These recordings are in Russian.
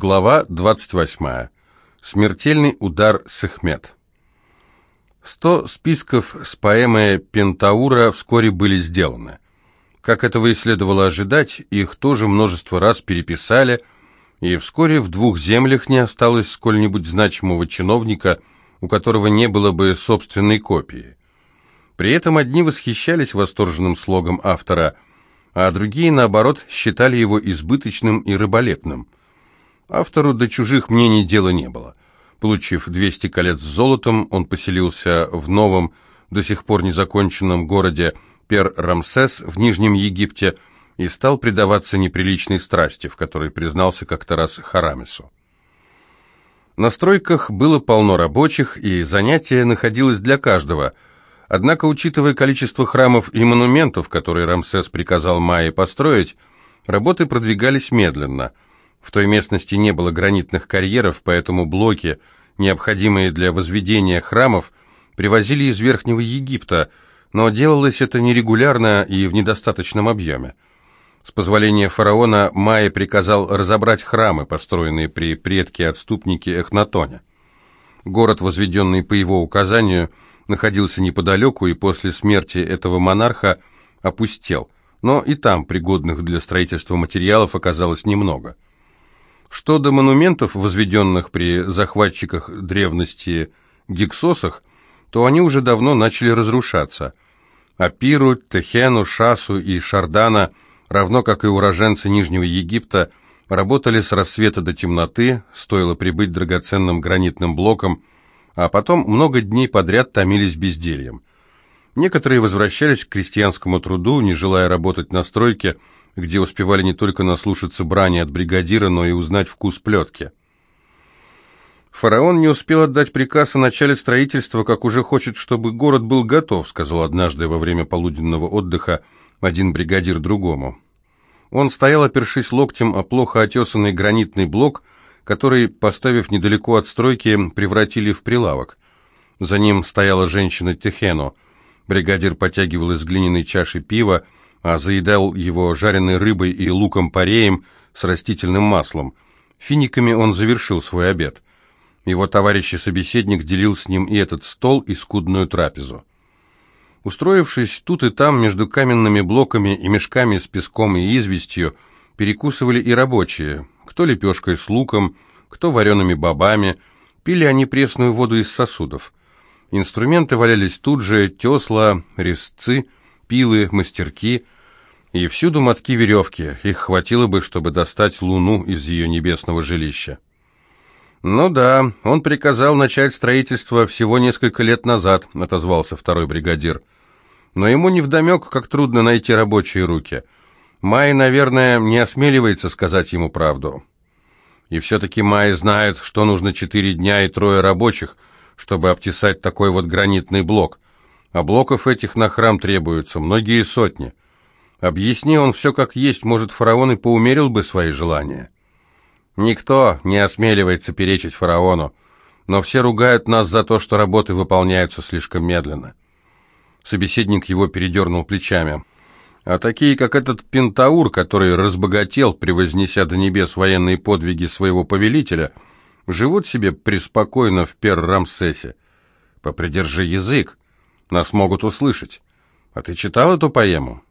Глава 28. Смертельный удар Сехмет. Сто списков с поэмой Пентаура вскоре были сделаны. Как этого и следовало ожидать, их тоже множество раз переписали, и вскоре в двух землях не осталось сколь-нибудь значимого чиновника, у которого не было бы собственной копии. При этом одни восхищались восторженным слогом автора, а другие, наоборот, считали его избыточным и рыболепным – Автору до чужих мнений дела не было. Получив 200 колец с золотом, он поселился в новом, до сих пор незаконченном городе Пер-Рамсес в Нижнем Египте и стал предаваться неприличной страсти, в которой признался как-то раз Харамесу. На стройках было полно рабочих, и занятие находилось для каждого. Однако, учитывая количество храмов и монументов, которые Рамсес приказал Майе построить, работы продвигались медленно – в той местности не было гранитных карьеров, поэтому блоки, необходимые для возведения храмов, привозили из Верхнего Египта, но делалось это нерегулярно и в недостаточном объеме. С позволения фараона Майя приказал разобрать храмы, построенные при предке-отступнике Эхнатоне. Город, возведенный по его указанию, находился неподалеку и после смерти этого монарха опустел, но и там пригодных для строительства материалов оказалось немного – что до монументов, возведенных при захватчиках древности Гиксосах, то они уже давно начали разрушаться. Апиру, Техену, Шасу и Шардана, равно как и уроженцы Нижнего Египта, работали с рассвета до темноты, стоило прибыть драгоценным гранитным блоком, а потом много дней подряд томились бездельем. Некоторые возвращались к крестьянскому труду, не желая работать на стройке, где успевали не только наслушаться брани от бригадира, но и узнать вкус плетки. «Фараон не успел отдать приказ о начале строительства, как уже хочет, чтобы город был готов», сказал однажды во время полуденного отдыха один бригадир другому. Он стоял, опершись локтем о плохо отесанный гранитный блок, который, поставив недалеко от стройки, превратили в прилавок. За ним стояла женщина Техено. Бригадир потягивал из глиняной чаши пива, а заедал его жареной рыбой и луком-пореем с растительным маслом. Финиками он завершил свой обед. Его товарищ и собеседник делил с ним и этот стол, и скудную трапезу. Устроившись тут и там между каменными блоками и мешками с песком и известью, перекусывали и рабочие, кто лепешкой с луком, кто вареными бобами, пили они пресную воду из сосудов. Инструменты валялись тут же, тесла, резцы – пилы, мастерки и всюду мотки веревки. Их хватило бы, чтобы достать луну из ее небесного жилища. «Ну да, он приказал начать строительство всего несколько лет назад», — отозвался второй бригадир. «Но ему невдомек, как трудно найти рабочие руки. Май, наверное, не осмеливается сказать ему правду. И все-таки Май знает, что нужно четыре дня и трое рабочих, чтобы обтесать такой вот гранитный блок а блоков этих на храм требуются многие сотни. Объясни он все как есть, может, фараон и поумерил бы свои желания. Никто не осмеливается перечить фараону, но все ругают нас за то, что работы выполняются слишком медленно. Собеседник его передернул плечами. А такие, как этот Пентаур, который разбогател, превознеся до небес военные подвиги своего повелителя, живут себе преспокойно в Пер-Рамсесе. Попридержи язык. Нас могут услышать. А ты читал эту поэму?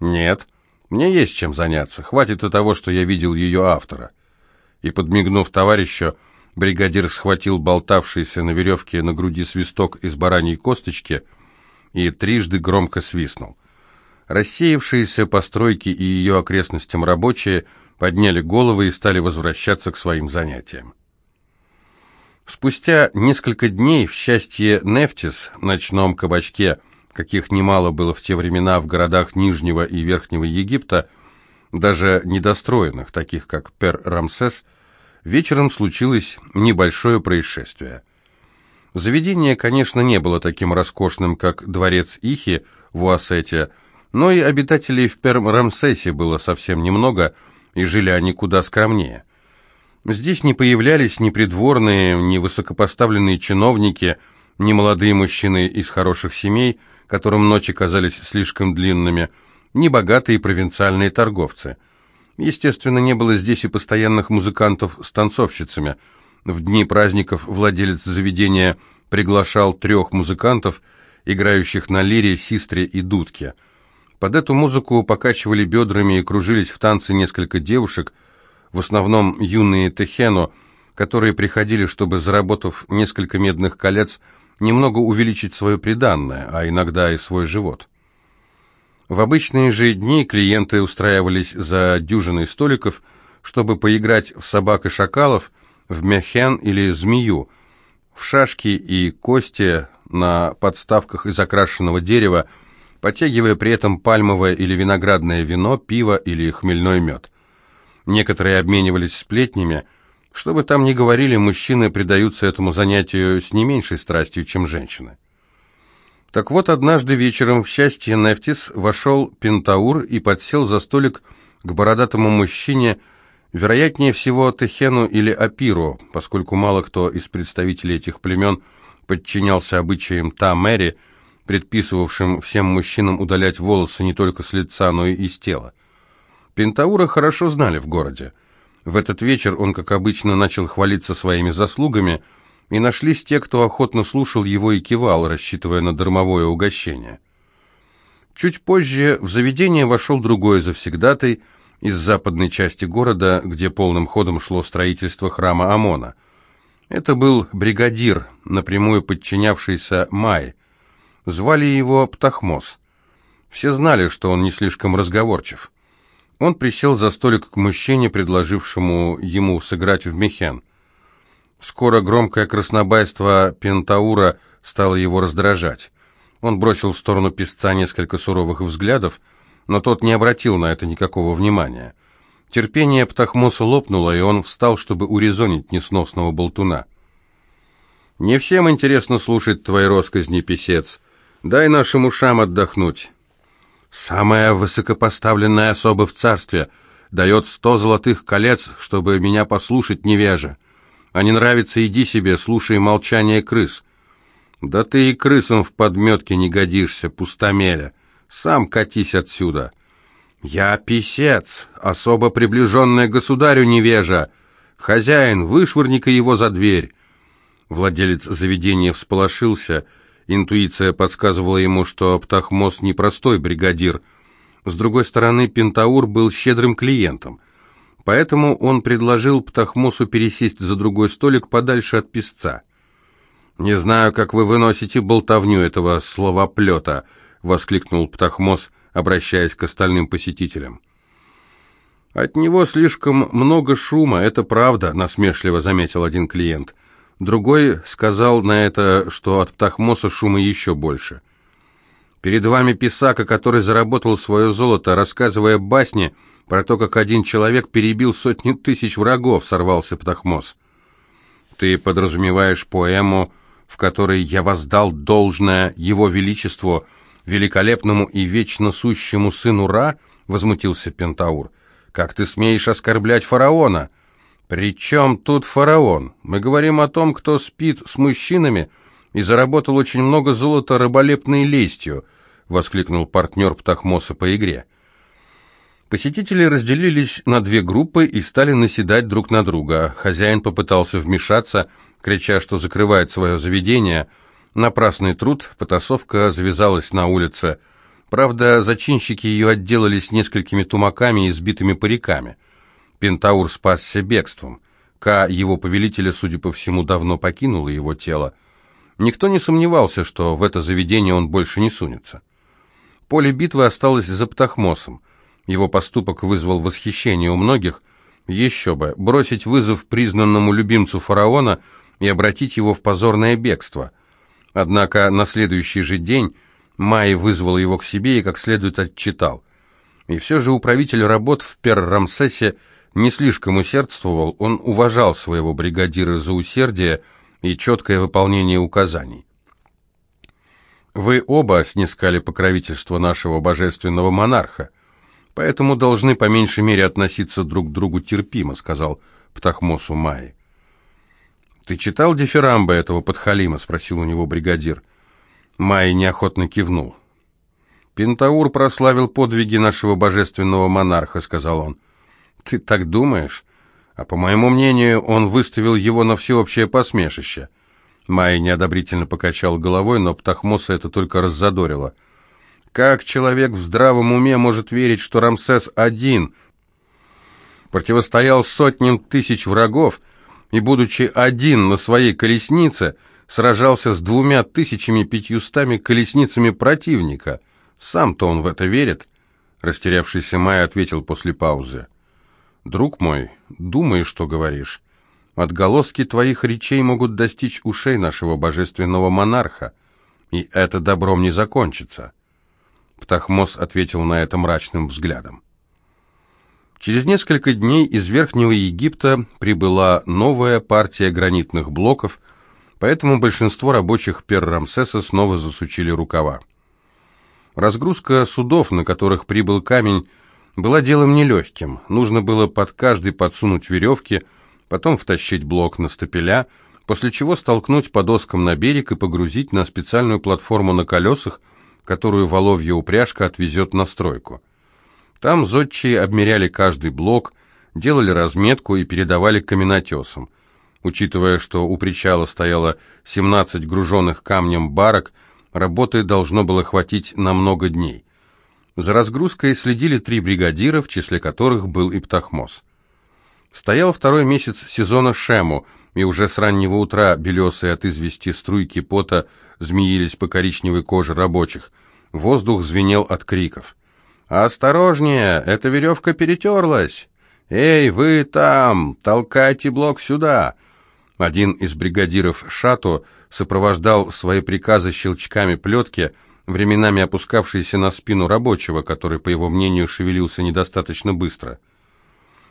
Нет. Мне есть чем заняться. Хватит и того, что я видел ее автора. И, подмигнув товарищу, бригадир схватил болтавшийся на веревке на груди свисток из бараньей косточки и трижды громко свистнул. Рассеявшиеся постройки и ее окрестностям рабочие подняли головы и стали возвращаться к своим занятиям. Спустя несколько дней в счастье Нефтис, ночном кабачке, каких немало было в те времена в городах Нижнего и Верхнего Египта, даже недостроенных, таких как Пер-Рамсес, вечером случилось небольшое происшествие. Заведение, конечно, не было таким роскошным, как дворец Ихи в Уасете, но и обитателей в Пер-Рамсесе было совсем немного, и жили они куда скромнее. Здесь не появлялись ни придворные, ни высокопоставленные чиновники, ни молодые мужчины из хороших семей, которым ночи казались слишком длинными, ни богатые провинциальные торговцы. Естественно, не было здесь и постоянных музыкантов с танцовщицами. В дни праздников владелец заведения приглашал трех музыкантов, играющих на лире, систре и дудке. Под эту музыку покачивали бедрами и кружились в танце несколько девушек, в основном юные техено, которые приходили, чтобы, заработав несколько медных колец, немного увеличить свое приданное, а иногда и свой живот. В обычные же дни клиенты устраивались за дюжиной столиков, чтобы поиграть в собак и шакалов, в мехен или змею, в шашки и кости на подставках из окрашенного дерева, потягивая при этом пальмовое или виноградное вино, пиво или хмельной мед. Некоторые обменивались сплетнями. Что бы там ни говорили, мужчины предаются этому занятию с не меньшей страстью, чем женщины. Так вот, однажды вечером в счастье Нефтис вошел Пентаур и подсел за столик к бородатому мужчине, вероятнее всего Техену или Апиру, поскольку мало кто из представителей этих племен подчинялся обычаям Та-Мэри, предписывавшим всем мужчинам удалять волосы не только с лица, но и из тела. Пентаура хорошо знали в городе. В этот вечер он, как обычно, начал хвалиться своими заслугами – и нашлись те, кто охотно слушал его и кивал, рассчитывая на дармовое угощение. Чуть позже в заведение вошел другой завсегдатай из западной части города, где полным ходом шло строительство храма Амона. Это был бригадир, напрямую подчинявшийся Май. Звали его Птахмос. Все знали, что он не слишком разговорчив. Он присел за столик к мужчине, предложившему ему сыграть в мехен. Скоро громкое краснобайство Пентаура стало его раздражать. Он бросил в сторону песца несколько суровых взглядов, но тот не обратил на это никакого внимания. Терпение Птахмоса лопнуло, и он встал, чтобы урезонить несносного болтуна. «Не всем интересно слушать твои росказни, писец. Дай нашим ушам отдохнуть. Самая высокопоставленная особа в царстве дает сто золотых колец, чтобы меня послушать невежа. А не нравится, иди себе, слушай молчание крыс. Да ты и крысам в подметке не годишься, пустомеля. Сам катись отсюда. Я писец, особо приближенная государю невежа. Хозяин, вышвырни-ка его за дверь. Владелец заведения всполошился. Интуиция подсказывала ему, что Птахмос непростой бригадир. С другой стороны, Пентаур был щедрым клиентом. Поэтому он предложил Птахмосу пересесть за другой столик подальше от песца. «Не знаю, как вы выносите болтовню этого словоплета», — воскликнул Птахмос, обращаясь к остальным посетителям. «От него слишком много шума, это правда», — насмешливо заметил один клиент. Другой сказал на это, что от Птахмоса шума еще больше. «Перед вами писака, который заработал свое золото, рассказывая басни», — про то, как один человек перебил сотни тысяч врагов, сорвался Птахмос. Ты подразумеваешь поэму, в которой я воздал должное его величеству, великолепному и вечно сущему сыну Ра, возмутился Пентаур. Как ты смеешь оскорблять фараона? При чем тут фараон? Мы говорим о том, кто спит с мужчинами и заработал очень много золота рыболепной лестью, воскликнул партнер Птахмоса по игре. Посетители разделились на две группы и стали наседать друг на друга. Хозяин попытался вмешаться, крича, что закрывает свое заведение. Напрасный труд, потасовка завязалась на улице. Правда, зачинщики ее отделались несколькими тумаками и сбитыми париками. Пентаур спасся бегством. К его повелителя, судя по всему, давно покинуло его тело. Никто не сомневался, что в это заведение он больше не сунется. Поле битвы осталось за Птахмосом. Его поступок вызвал восхищение у многих. Еще бы, бросить вызов признанному любимцу фараона и обратить его в позорное бегство. Однако на следующий же день Май вызвал его к себе и как следует отчитал. И все же управитель работ в Пер-Рамсесе не слишком усердствовал, он уважал своего бригадира за усердие и четкое выполнение указаний. «Вы оба снискали покровительство нашего божественного монарха поэтому должны по меньшей мере относиться друг к другу терпимо», — сказал Птахмосу Майи. «Ты читал дифирамбы этого подхалима?» — спросил у него бригадир. Майи неохотно кивнул. «Пентаур прославил подвиги нашего божественного монарха», — сказал он. Ты так думаешь? А по моему мнению, он выставил его на всеобщее посмешище. Майя неодобрительно покачал головой, но Птахмоса это только раззадорило. Как человек в здравом уме может верить, что Рамсес один противостоял сотням тысяч врагов и, будучи один на своей колеснице, сражался с двумя тысячами пятьюстами колесницами противника? Сам-то он в это верит? Растерявшийся Майя ответил после паузы. «Друг мой, думай, что говоришь. Отголоски твоих речей могут достичь ушей нашего божественного монарха, и это добром не закончится». Птахмос ответил на это мрачным взглядом. Через несколько дней из Верхнего Египта прибыла новая партия гранитных блоков, поэтому большинство рабочих Пер-Рамсеса снова засучили рукава. Разгрузка судов, на которых прибыл камень, была делом нелегким. Нужно было под каждый подсунуть веревки, потом втащить блок на стапеля, после чего столкнуть по доскам на берег и погрузить на специальную платформу на колесах, которую воловья упряжка отвезет на стройку. Там зодчие обмеряли каждый блок, делали разметку и передавали каменотесам. Учитывая, что у причала стояло 17 груженных камнем барок, работы должно было хватить на много дней. За разгрузкой следили три бригадира, в числе которых был и Птахмос. Стоял второй месяц сезона Шему, и уже с раннего утра белесые от извести струйки пота змеились по коричневой коже рабочих. Воздух звенел от криков. «Осторожнее! Эта веревка перетерлась! Эй, вы там! Толкайте блок сюда!» Один из бригадиров Шато сопровождал свои приказы щелчками плетки – временами опускавшийся на спину рабочего, который, по его мнению, шевелился недостаточно быстро.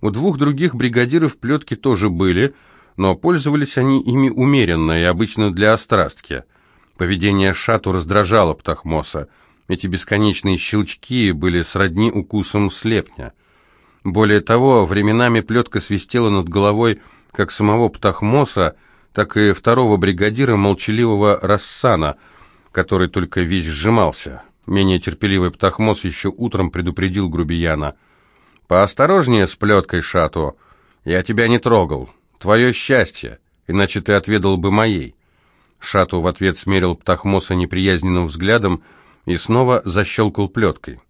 У двух других бригадиров плетки тоже были, но пользовались они ими умеренно и обычно для острастки. Поведение Шату раздражало Птахмоса. Эти бесконечные щелчки были сродни укусам слепня. Более того, временами плетка свистела над головой как самого Птахмоса, так и второго бригадира молчаливого Рассана – который только весь сжимался. Менее терпеливый Птахмос еще утром предупредил грубияна. «Поосторожнее с плеткой, Шато. Я тебя не трогал. Твое счастье, иначе ты отведал бы моей». Шату в ответ смерил Птахмоса неприязненным взглядом и снова защелкал плеткой.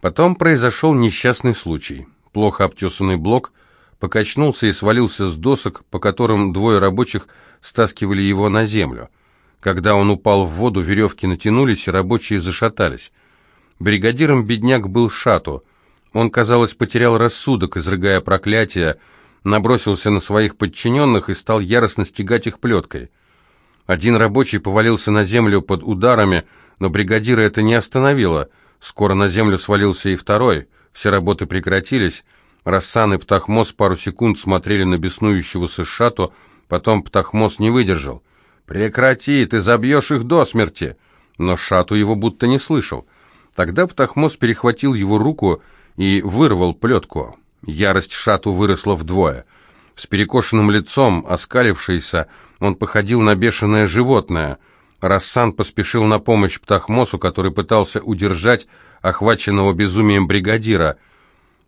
Потом произошел несчастный случай. Плохо обтесанный блок покачнулся и свалился с досок, по которым двое рабочих стаскивали его на землю. Когда он упал в воду, веревки натянулись, и рабочие зашатались. Бригадиром бедняк был Шато. Он, казалось, потерял рассудок, изрыгая проклятия, набросился на своих подчиненных и стал яростно стегать их плеткой. Один рабочий повалился на землю под ударами, но бригадира это не остановило. Скоро на землю свалился и второй. Все работы прекратились. Рассан и Птахмос пару секунд смотрели на беснующегося Шато, потом Птахмос не выдержал. «Прекрати, ты забьешь их до смерти!» Но Шату его будто не слышал. Тогда Птахмос перехватил его руку и вырвал плетку. Ярость Шату выросла вдвое. С перекошенным лицом, оскалившийся, он походил на бешеное животное. Рассан поспешил на помощь Птахмосу, который пытался удержать охваченного безумием бригадира.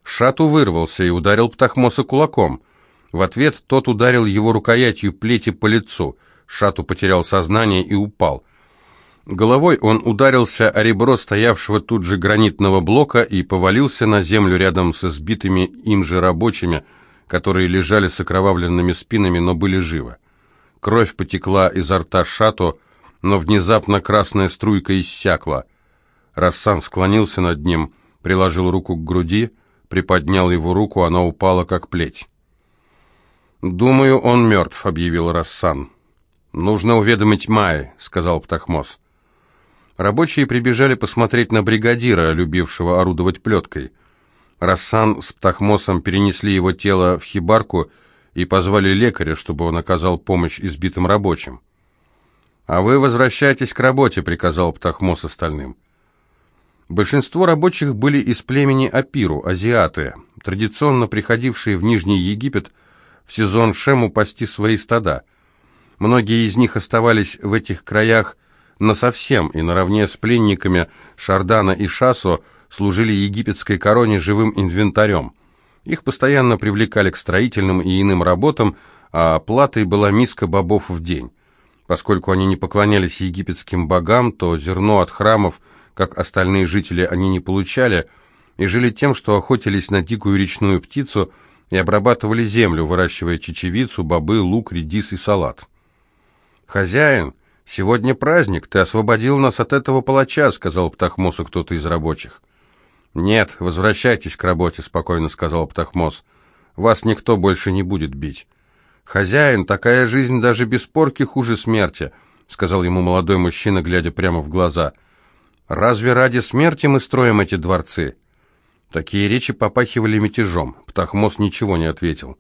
Шату вырвался и ударил Птахмоса кулаком. В ответ тот ударил его рукоятью плети по лицу — Шату потерял сознание и упал. Головой он ударился о ребро стоявшего тут же гранитного блока и повалился на землю рядом со сбитыми им же рабочими, которые лежали с окровавленными спинами, но были живы. Кровь потекла изо рта Шато, но внезапно красная струйка иссякла. Рассан склонился над ним, приложил руку к груди, приподнял его руку, она упала как плеть. «Думаю, он мертв», — объявил Рассан. «Нужно уведомить Майи», — сказал Птахмос. Рабочие прибежали посмотреть на бригадира, любившего орудовать плеткой. Рассан с Птахмосом перенесли его тело в хибарку и позвали лекаря, чтобы он оказал помощь избитым рабочим. «А вы возвращайтесь к работе», — приказал Птахмос остальным. Большинство рабочих были из племени Апиру, азиаты, традиционно приходившие в Нижний Египет в сезон Шему пасти свои стада — Многие из них оставались в этих краях насовсем и наравне с пленниками Шардана и Шасо служили египетской короне живым инвентарем. Их постоянно привлекали к строительным и иным работам, а платой была миска бобов в день. Поскольку они не поклонялись египетским богам, то зерно от храмов, как остальные жители, они не получали, и жили тем, что охотились на дикую речную птицу и обрабатывали землю, выращивая чечевицу, бобы, лук, редис и салат. «Хозяин, сегодня праздник, ты освободил нас от этого палача», — сказал Птахмосу кто-то из рабочих. «Нет, возвращайтесь к работе», — спокойно сказал Птахмос. «Вас никто больше не будет бить». «Хозяин, такая жизнь даже без порки хуже смерти», — сказал ему молодой мужчина, глядя прямо в глаза. «Разве ради смерти мы строим эти дворцы?» Такие речи попахивали мятежом. Птахмос ничего не ответил.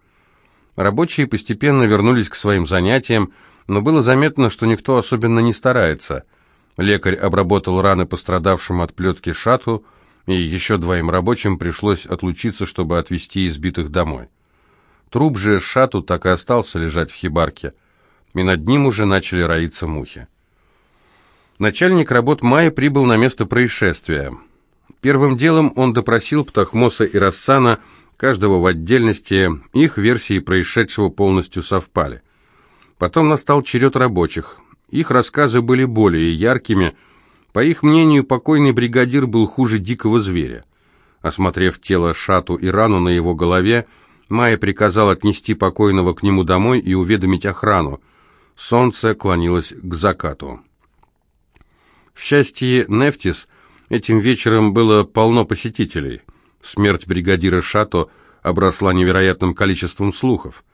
Рабочие постепенно вернулись к своим занятиям, но было заметно, что никто особенно не старается. Лекарь обработал раны пострадавшим от плетки шату, и еще двоим рабочим пришлось отлучиться, чтобы отвезти избитых домой. Труп же шату так и остался лежать в хибарке, и над ним уже начали роиться мухи. Начальник работ Майя прибыл на место происшествия. Первым делом он допросил Птахмоса и Рассана, каждого в отдельности, их версии происшедшего полностью совпали. Потом настал черед рабочих. Их рассказы были более яркими. По их мнению, покойный бригадир был хуже дикого зверя. Осмотрев тело Шату и рану на его голове, Майя приказал отнести покойного к нему домой и уведомить охрану. Солнце клонилось к закату. В счастье Нефтис этим вечером было полно посетителей. Смерть бригадира Шато обросла невероятным количеством слухов.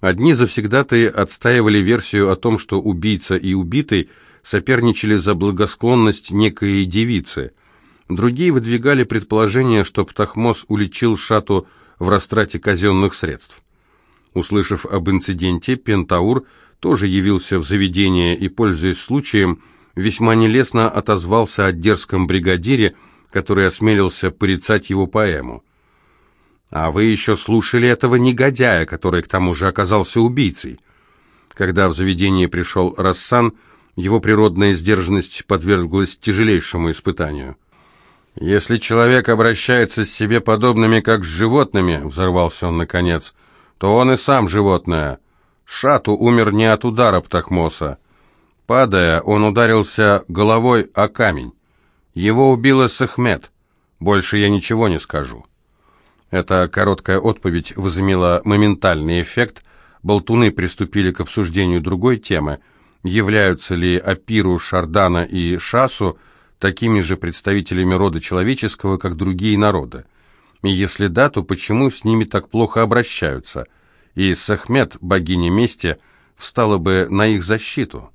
Одни завсегдатые отстаивали версию о том, что убийца и убитый соперничали за благосклонность некой девицы. Другие выдвигали предположение, что Птахмос уличил Шату в растрате казенных средств. Услышав об инциденте, Пентаур тоже явился в заведение и, пользуясь случаем, весьма нелестно отозвался о дерзком бригадире, который осмелился порицать его поэму. А вы еще слушали этого негодяя, который к тому же оказался убийцей. Когда в заведение пришел Рассан, его природная сдержанность подверглась тяжелейшему испытанию. «Если человек обращается с себе подобными, как с животными», — взорвался он наконец, — «то он и сам животное. Шату умер не от удара Птахмоса. Падая, он ударился головой о камень. Его убила Сахмет. Больше я ничего не скажу». Эта короткая отповедь возымела моментальный эффект. Болтуны приступили к обсуждению другой темы. Являются ли Апиру, Шардана и Шасу такими же представителями рода человеческого, как другие народы? И если да, то почему с ними так плохо обращаются? И Сахмет, богиня мести, встала бы на их защиту.